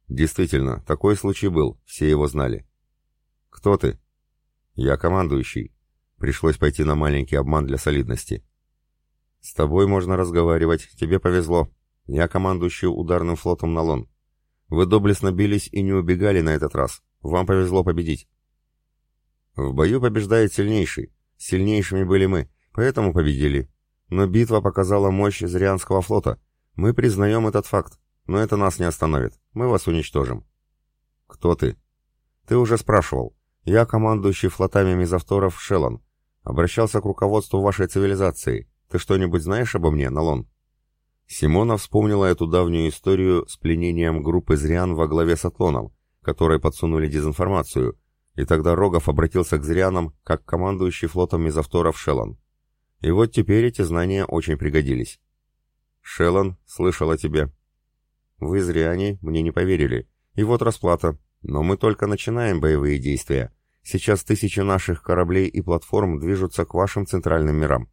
S1: Действительно, такой случай был, все его знали. «Кто ты?» «Я командующий. Пришлось пойти на маленький обман для солидности». «С тобой можно разговаривать, тебе повезло. Я командующий ударным флотом Налон. Вы доблестно бились и не убегали на этот раз. Вам повезло победить. В бою побеждает сильнейший. Сильнейшими были мы, поэтому победили. Но битва показала мощь Зрианского флота. Мы признаем этот факт, но это нас не остановит. Мы вас уничтожим. Кто ты? Ты уже спрашивал. Я командующий флотами мезовторов Шеллон. Обращался к руководству вашей цивилизации. Ты что-нибудь знаешь обо мне, Налон? Симона вспомнила эту давнюю историю с пленением группы Зриан во главе с Атлоном, которой подсунули дезинформацию, и тогда Рогов обратился к зрянам, как командующий флотом мезовторов Шеллон. И вот теперь эти знания очень пригодились. «Шеллон, слышал о тебе». «Вы, зряне, мне не поверили. И вот расплата. Но мы только начинаем боевые действия. Сейчас тысячи наших кораблей и платформ движутся к вашим центральным мирам».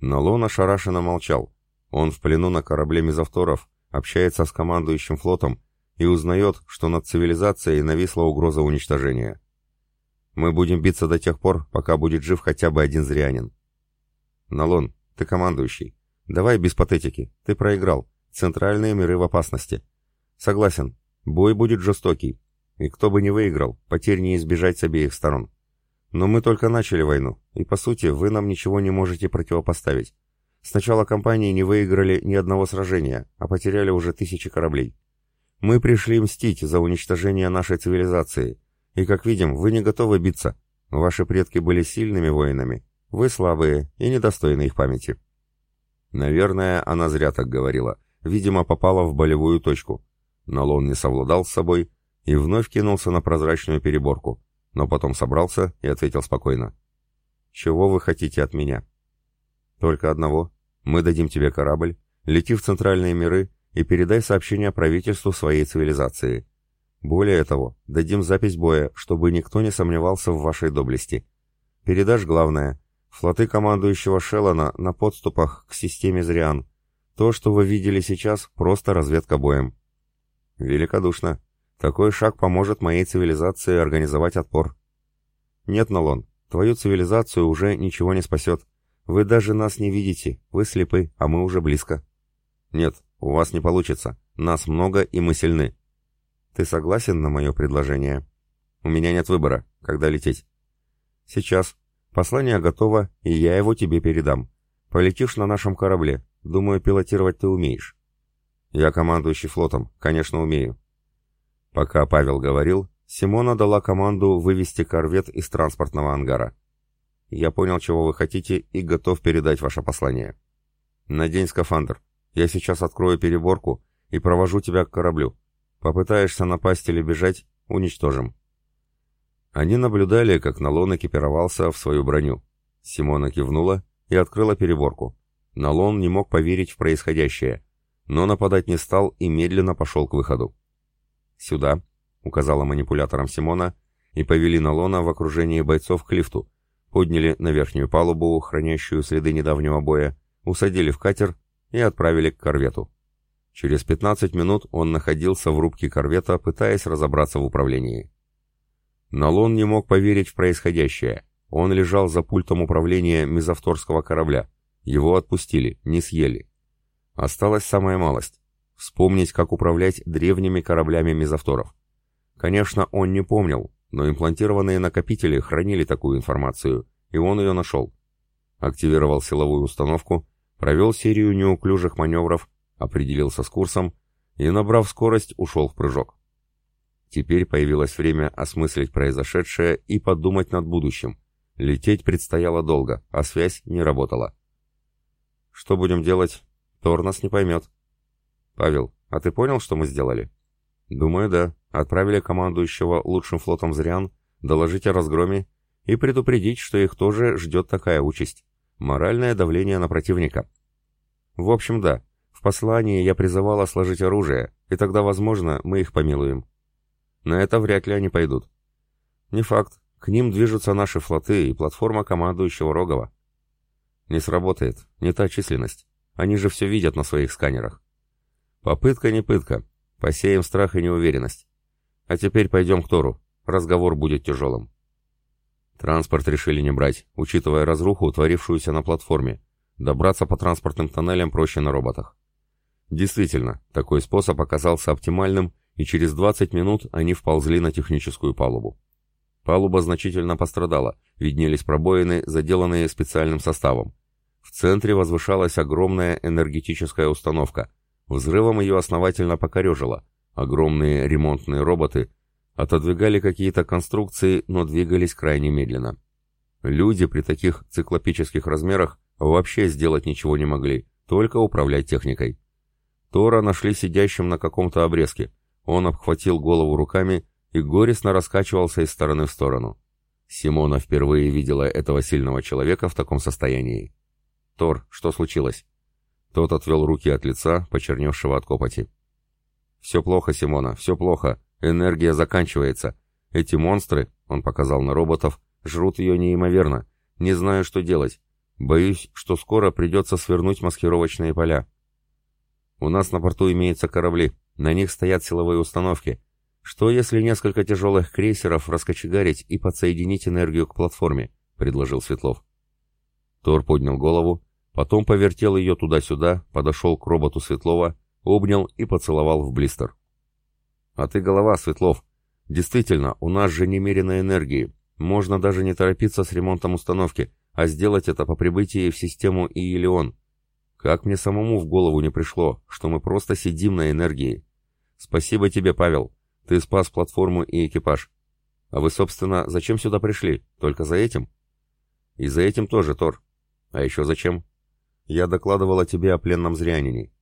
S1: Налон ошарашенно молчал. Он в плену на корабле мезовторов, общается с командующим флотом и узнает, что над цивилизацией нависла угроза уничтожения. Мы будем биться до тех пор, пока будет жив хотя бы один зрянин. Налон, ты командующий. Давай без патетики. Ты проиграл. Центральные миры в опасности. Согласен. Бой будет жестокий. И кто бы не выиграл, потерь не избежать с обеих сторон. Но мы только начали войну, и по сути вы нам ничего не можете противопоставить. С начала кампании не выиграли ни одного сражения, а потеряли уже тысячи кораблей. Мы пришли мстить за уничтожение нашей цивилизации, и, как видим, вы не готовы биться. Ваши предки были сильными воинами, вы слабые и недостойны их памяти. Наверное, она зря так говорила. Видимо, попала в болевую точку. Налон не совладал с собой и вновь кинулся на прозрачную переборку, но потом собрался и ответил спокойно. «Чего вы хотите от меня?» «Только одного. Мы дадим тебе корабль, лети в центральные миры и передай сообщение правительству своей цивилизации. Более того, дадим запись боя, чтобы никто не сомневался в вашей доблести. Передашь главное, флоты командующего Шеллона на подступах к системе Зриан. То, что вы видели сейчас, просто разведка боем. Великодушно. Такой шаг поможет моей цивилизации организовать отпор. Нет, Налон, твою цивилизацию уже ничего не спасет. Вы даже нас не видите, вы слепы, а мы уже близко. Нет, у вас не получится. Нас много, и мы сильны. Ты согласен на мое предложение? У меня нет выбора, когда лететь. Сейчас. Послание готово, и я его тебе передам. Полетишь на нашем корабле. Думаю, пилотировать ты умеешь. Я командующий флотом, конечно, умею. Пока Павел говорил, Симона дала команду вывести корвет из транспортного ангара. Я понял, чего вы хотите, и готов передать ваше послание. Надень скафандр. Я сейчас открою переборку и провожу тебя к кораблю. Попытаешься напасть или бежать — уничтожим. Они наблюдали, как Налон экипировался в свою броню. Симона кивнула и открыла переборку. Налон не мог поверить в происходящее, но нападать не стал и медленно пошел к выходу. «Сюда», — указала манипулятором Симона, и повели Налона в окружении бойцов к лифту, подняли на верхнюю палубу, хранящую следы недавнего боя, усадили в катер и отправили к корвету. Через 15 минут он находился в рубке корвета, пытаясь разобраться в управлении. Налон не мог поверить в происходящее. Он лежал за пультом управления мезовторского корабля. Его отпустили, не съели. Осталась самая малость — вспомнить, как управлять древними кораблями мезовторов. Конечно, он не помнил, но имплантированные накопители хранили такую информацию, и он ее нашел. Активировал силовую установку, провел серию неуклюжих маневров, определился с курсом и, набрав скорость, ушел в прыжок. Теперь появилось время осмыслить произошедшее и подумать над будущим. Лететь предстояло долго, а связь не работала. Что будем делать? Тор нас не поймет. Павел, а ты понял, что мы сделали? Думаю, да. Отправили командующего лучшим флотом Зриан доложить о разгроме и предупредить, что их тоже ждет такая участь. Моральное давление на противника. В общем, да. В послании я призывала сложить оружие, и тогда, возможно, мы их помилуем. На это вряд ли они пойдут. Не факт. К ним движутся наши флоты и платформа командующего Рогова. Не сработает. Не та численность. Они же все видят на своих сканерах. Попытка не пытка. Посеем страх и неуверенность. А теперь пойдем к Тору. Разговор будет тяжелым. Транспорт решили не брать, учитывая разруху, творившуюся на платформе. Добраться по транспортным тоннелям проще на роботах. Действительно, такой способ оказался оптимальным, и через 20 минут они вползли на техническую палубу. Палуба значительно пострадала, виднелись пробоины, заделанные специальным составом. В центре возвышалась огромная энергетическая установка, Взрывом ее основательно покорежило. Огромные ремонтные роботы отодвигали какие-то конструкции, но двигались крайне медленно. Люди при таких циклопических размерах вообще сделать ничего не могли, только управлять техникой. Тора нашли сидящим на каком-то обрезке. Он обхватил голову руками и горестно раскачивался из стороны в сторону. Симона впервые видела этого сильного человека в таком состоянии. «Тор, что случилось?» Тот отвел руки от лица, почерневшего от копоти. «Все плохо, Симона, все плохо. Энергия заканчивается. Эти монстры, — он показал на роботов, — жрут ее неимоверно. Не знаю, что делать. Боюсь, что скоро придется свернуть маскировочные поля. У нас на борту имеются корабли, на них стоят силовые установки. Что, если несколько тяжелых крейсеров раскочегарить и подсоединить энергию к платформе?» — предложил Светлов. Тор поднял голову, потом повертел ее туда-сюда, подошел к роботу Светлова, обнял и поцеловал в блистер. «А ты голова, Светлов. Действительно, у нас же немерено энергии. Можно даже не торопиться с ремонтом установки, а сделать это по прибытии в систему Иелион. Как мне самому в голову не пришло, что мы просто сидим на энергии. Спасибо тебе, Павел. Ты спас платформу и экипаж. А вы, собственно, зачем сюда пришли? Только за этим? И за этим тоже, Тор. А еще зачем? Я докладывала тебе о пленном зрянине.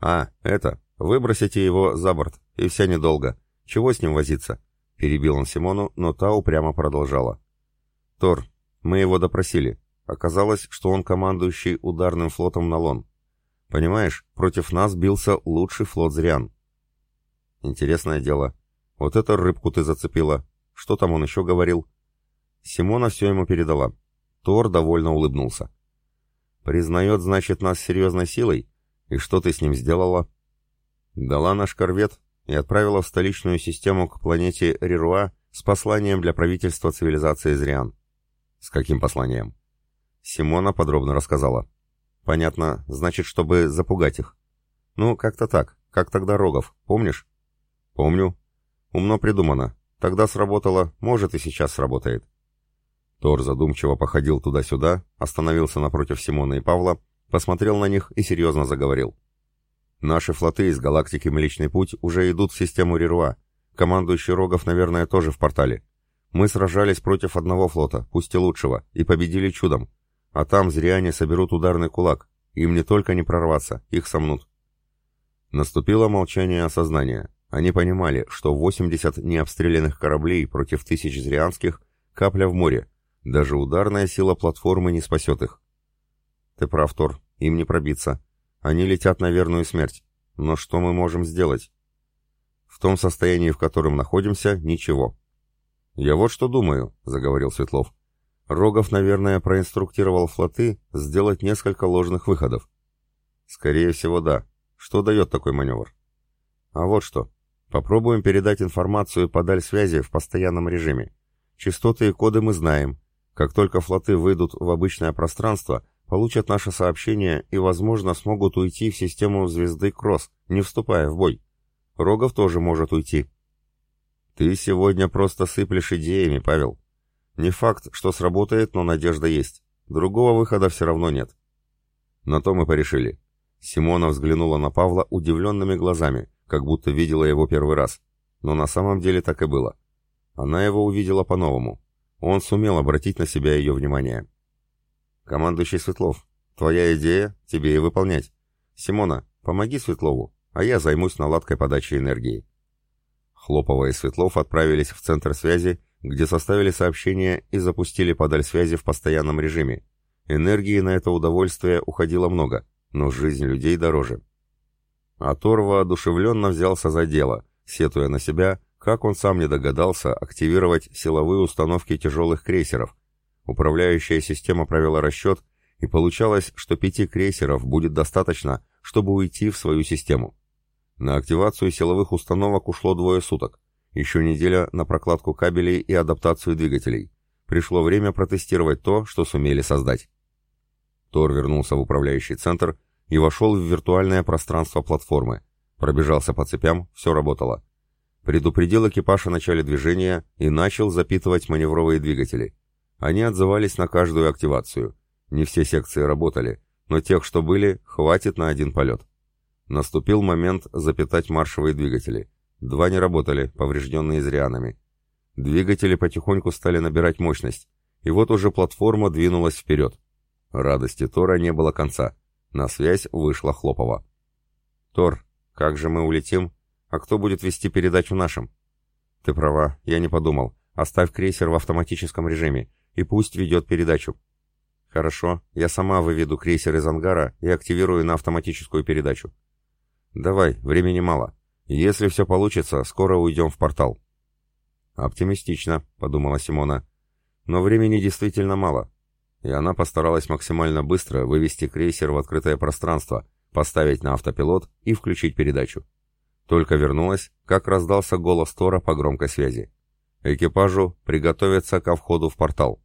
S1: А, это, выбросите его за борт, и вся недолго. Чего с ним возиться? Перебил он Симону, но та упрямо продолжала. Тор, мы его допросили. Оказалось, что он командующий ударным флотом Налон. Понимаешь, против нас бился лучший флот Зриан. Интересное дело. Вот эту рыбку ты зацепила. Что там он еще говорил? Симона все ему передала. Тор довольно улыбнулся. Признает, значит, нас серьезной силой? И что ты с ним сделала? Дала наш корвет и отправила в столичную систему к планете Рируа с посланием для правительства цивилизации Зриан. С каким посланием? Симона подробно рассказала. Понятно, значит, чтобы запугать их. Ну, как-то так, как тогда Рогов, помнишь? Помню. Умно придумано. Тогда сработало, может и сейчас сработает. Тор задумчиво походил туда-сюда, остановился напротив Симона и Павла, посмотрел на них и серьезно заговорил. «Наши флоты из галактики Млечный Путь уже идут в систему Рируа. Командующий Рогов, наверное, тоже в портале. Мы сражались против одного флота, пусть и лучшего, и победили чудом. А там зряне соберут ударный кулак. Им не только не прорваться, их сомнут». Наступило молчание осознания. Они понимали, что 80 необстрелянных кораблей против тысяч зрианских — капля в море. Даже ударная сила платформы не спасет их. Ты прав, Тор, им не пробиться. Они летят на верную смерть. Но что мы можем сделать? В том состоянии, в котором находимся, ничего. Я вот что думаю, заговорил Светлов. Рогов, наверное, проинструктировал флоты сделать несколько ложных выходов. Скорее всего, да. Что дает такой маневр? А вот что. Попробуем передать информацию по даль связи в постоянном режиме. Частоты и коды мы знаем. Как только флоты выйдут в обычное пространство, получат наше сообщение и, возможно, смогут уйти в систему звезды Кросс, не вступая в бой. Рогов тоже может уйти. Ты сегодня просто сыплешь идеями, Павел. Не факт, что сработает, но надежда есть. Другого выхода все равно нет. На то мы порешили. Симона взглянула на Павла удивленными глазами как будто видела его первый раз. Но на самом деле так и было. Она его увидела по-новому. Он сумел обратить на себя ее внимание. «Командующий Светлов, твоя идея, тебе и выполнять. Симона, помоги Светлову, а я займусь наладкой подачи энергии». Хлопова и Светлов отправились в центр связи, где составили сообщение и запустили подаль связи в постоянном режиме. Энергии на это удовольствие уходило много, но жизнь людей дороже. А Тор воодушевленно взялся за дело, сетуя на себя, как он сам не догадался активировать силовые установки тяжелых крейсеров. Управляющая система провела расчет, и получалось, что пяти крейсеров будет достаточно, чтобы уйти в свою систему. На активацию силовых установок ушло двое суток, еще неделя на прокладку кабелей и адаптацию двигателей. Пришло время протестировать то, что сумели создать. Тор вернулся в управляющий центр и вошел в виртуальное пространство платформы. Пробежался по цепям, все работало. Предупредил экипаж о начале движения и начал запитывать маневровые двигатели. Они отзывались на каждую активацию. Не все секции работали, но тех, что были, хватит на один полет. Наступил момент запитать маршевые двигатели. Два не работали, поврежденные зрианами. Двигатели потихоньку стали набирать мощность, и вот уже платформа двинулась вперед. Радости Тора не было конца. На связь вышла Хлопова. «Тор, как же мы улетим? А кто будет вести передачу нашим?»
S2: Ты права, я не подумал. Оставь крейсер в автоматическом режиме, и пусть ведет передачу. Хорошо, я сама выведу крейсер из ангара и активирую на автоматическую передачу. Давай, времени мало. Если все получится, скоро уйдем в портал. Оптимистично, подумала Симона. Но времени действительно мало. И она постаралась максимально быстро вывести крейсер в открытое пространство, поставить на автопилот и включить передачу. Только вернулась, как раздался голос Тора по громкой связи. Экипажу приготовиться ко входу в портал.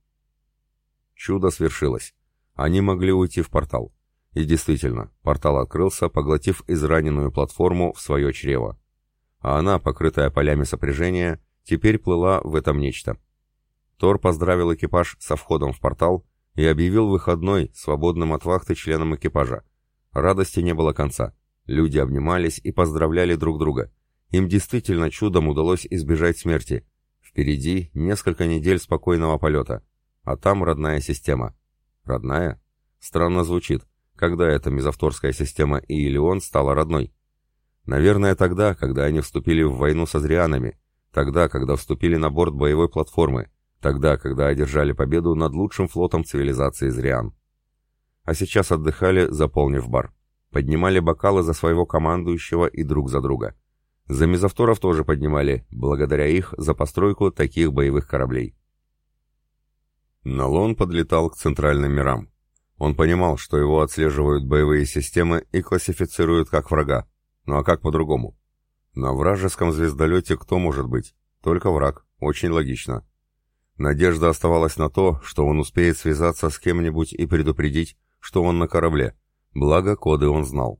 S2: Чудо свершилось. Они могли уйти в портал. И действительно, портал открылся, поглотив израненную платформу в свое чрево. А она, покрытая полями сопряжения, теперь плыла в этом нечто. Тор поздравил экипаж со входом в портал и объявил выходной, свободным от вахты членам экипажа. Радости не было конца. Люди обнимались и поздравляли друг друга. Им действительно чудом удалось избежать смерти. Впереди несколько недель спокойного полета. А там родная система. Родная? Странно звучит. Когда эта мезовторская система Иелион стала родной? Наверное, тогда, когда они вступили в войну со зрианами. Тогда, когда вступили на борт боевой платформы. Тогда, когда одержали победу над лучшим флотом цивилизации зриан. А сейчас отдыхали, заполнив бар. Поднимали бокалы за своего командующего и друг за друга. За мезовторов тоже поднимали, благодаря их за постройку таких боевых кораблей. Налон подлетал к центральным мирам. Он понимал, что его отслеживают боевые системы и классифицируют как врага. Ну а как по-другому? На вражеском звездолете кто может быть? Только враг. Очень логично. Надежда оставалась на то, что он успеет связаться с кем-нибудь и предупредить, что он на корабле. Благо, коды он знал.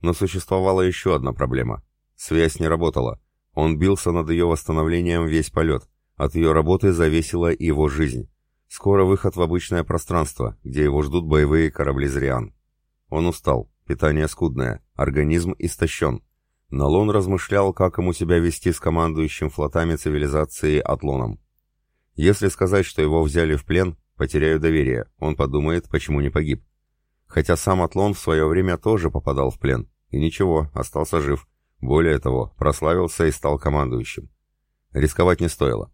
S2: Но существовала еще одна проблема. Связь не работала. Он бился над ее восстановлением весь полет. От ее работы зависела его жизнь. Скоро выход в обычное пространство, где его ждут боевые корабли Зриан. Он устал, питание скудное, организм истощен. Налон размышлял, как ему себя вести с командующим флотами цивилизации Атлоном. Если сказать, что его взяли в плен, потеряю доверие, он подумает, почему не погиб. Хотя сам Атлон в свое время тоже попадал в плен. И ничего, остался жив. Более того, прославился и стал командующим. Рисковать не стоило.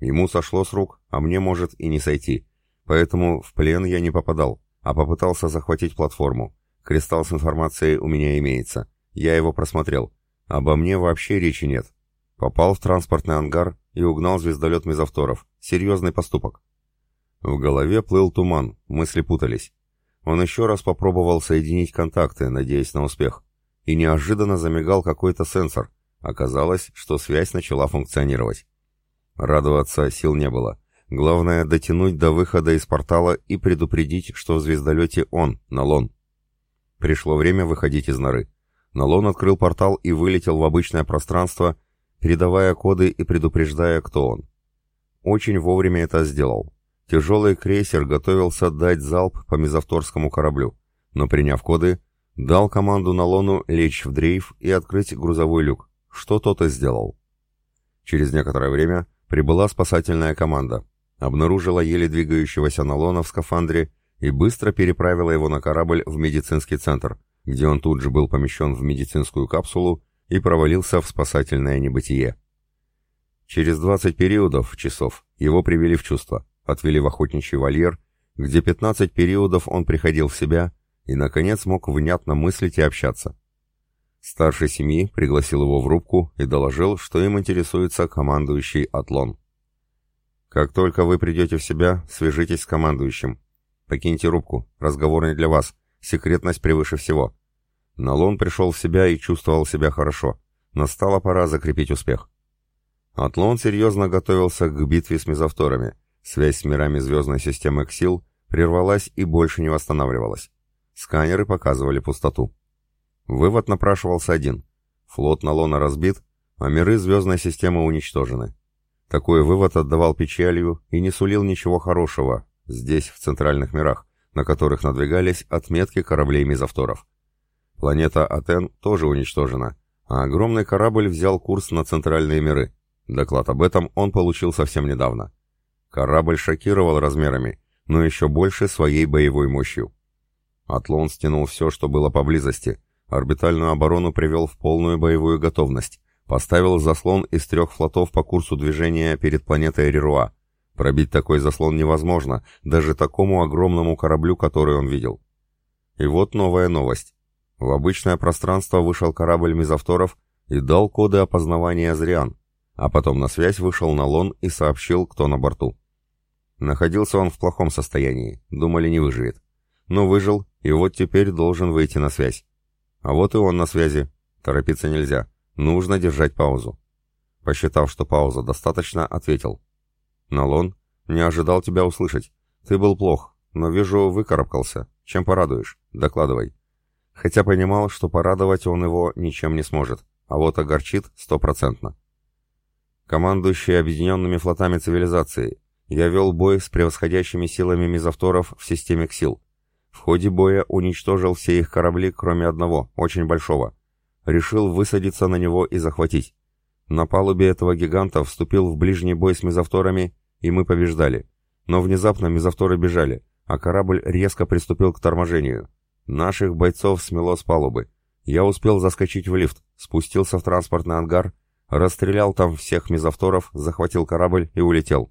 S2: Ему сошло с рук, а мне может и не сойти. Поэтому в плен я не попадал, а попытался захватить платформу. Кристалл с информацией у меня имеется. Я его просмотрел. Обо мне вообще речи нет. Попал в транспортный ангар и угнал звездолет мезовторов. Серьезный поступок. В голове плыл туман, мысли путались. Он еще раз попробовал соединить контакты, надеясь на успех. И неожиданно замигал какой-то сенсор. Оказалось, что связь начала функционировать. Радоваться сил не было. Главное дотянуть до выхода из портала и предупредить, что в звездолете он, Налон. Пришло время выходить из норы. Налон открыл портал и вылетел в обычное пространство, передавая коды и предупреждая, кто он. Очень вовремя это сделал. Тяжелый крейсер готовился дать залп по мезовторскому кораблю, но приняв коды, дал команду Налону лечь в дрейф и открыть грузовой люк, что тот и сделал. Через некоторое время Прибыла спасательная команда, обнаружила еле двигающегося Налона в скафандре и быстро переправила его на корабль в медицинский центр, где он тут же был помещен в медицинскую капсулу и провалился в спасательное небытие. Через 20 периодов, часов, его привели в чувство, отвели в охотничий вольер, где 15 периодов он приходил в себя и, наконец, мог внятно мыслить и общаться. Старший семьи пригласил его в рубку и доложил, что им интересуется командующий Атлон. «Как только вы придете в себя, свяжитесь с командующим. Покиньте рубку, разговор не для вас, секретность превыше всего». Налон пришел в себя и чувствовал себя хорошо. Настала пора закрепить успех. Атлон серьезно готовился к битве с мезовторами. Связь с мирами звездной системы Ксил прервалась и больше не восстанавливалась. Сканеры показывали пустоту. Вывод напрашивался один. Флот Налона разбит, а миры звездной системы уничтожены. Такой вывод отдавал печалью и не сулил ничего хорошего здесь, в центральных мирах, на которых надвигались отметки кораблей мезовторов. Планета Атен тоже уничтожена, а огромный корабль взял курс на центральные миры. Доклад об этом он получил совсем недавно. Корабль шокировал размерами, но еще больше своей боевой мощью. Атлон стянул все, что было поблизости, Орбитальную оборону привел в полную боевую готовность,
S1: Поставил заслон из трех флотов по курсу движения перед планетой Реруа. Пробить такой заслон невозможно, даже такому огромному кораблю, который он видел. И вот новая новость. В обычное пространство вышел корабль мизавторов и дал коды опознавания Зриан, а потом на связь вышел Налон и сообщил, кто на борту. Находился он в плохом состоянии, думали не выживет. Но выжил, и вот теперь должен выйти на связь. А вот и он на связи. Торопиться нельзя. Нужно держать паузу. Посчитав, что пауза достаточно, ответил. «Налон, не ожидал тебя услышать. Ты был плох, но вижу, выкарабкался. Чем порадуешь? Докладывай». Хотя понимал, что порадовать он его ничем не сможет, а вот огорчит стопроцентно. Командующий объединенными флотами цивилизации, я вел бой с превосходящими силами мизавторов в системе КСИЛ. В ходе боя уничтожил все их корабли, кроме одного, очень большого решил высадиться на него и захватить. На палубе этого гиганта вступил в ближний бой с мезовторами, и мы побеждали. Но внезапно мезовторы бежали, а корабль резко приступил к торможению. Наших бойцов смело с палубы. Я успел заскочить в лифт, спустился в транспортный ангар, расстрелял там всех мезовторов, захватил корабль и улетел.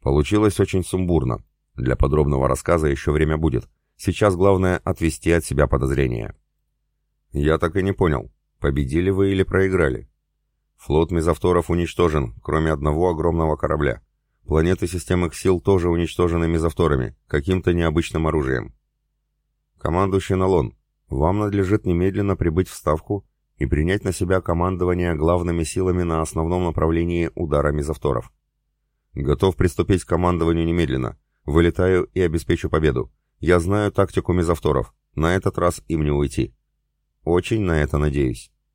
S1: Получилось очень сумбурно. Для подробного рассказа еще время будет. Сейчас главное отвести от себя подозрения. «Я так и не понял, победили вы или проиграли?» «Флот мезовторов уничтожен, кроме одного огромного корабля. Планеты системы сил тоже уничтожены мезовторами, каким-то необычным оружием». «Командующий Налон, вам надлежит немедленно прибыть в Ставку и принять на себя командование главными силами на основном направлении удара мезовторов. Готов приступить к командованию немедленно. Вылетаю и обеспечу победу. Я знаю тактику мезовторов. На этот раз им не уйти». Очень на это надеюсь.